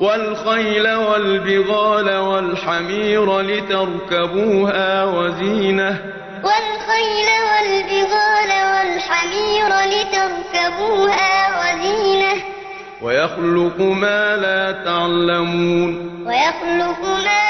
وَالْخَيْلَ وَالْبِغَالَ وَالْحَمِيرَ لِتَرْكَبُوهَا وَزِينَةً ۚ. وَالْخَيْلَ وَالْبِغَالَ وَالْحَمِيرَ لِتَرْكَبُوهَا وَزِينَةً ۚ. وَيَخْلُقُ مَا لَا تَعْلَمُونَ. وَيَخْلُقُ مَا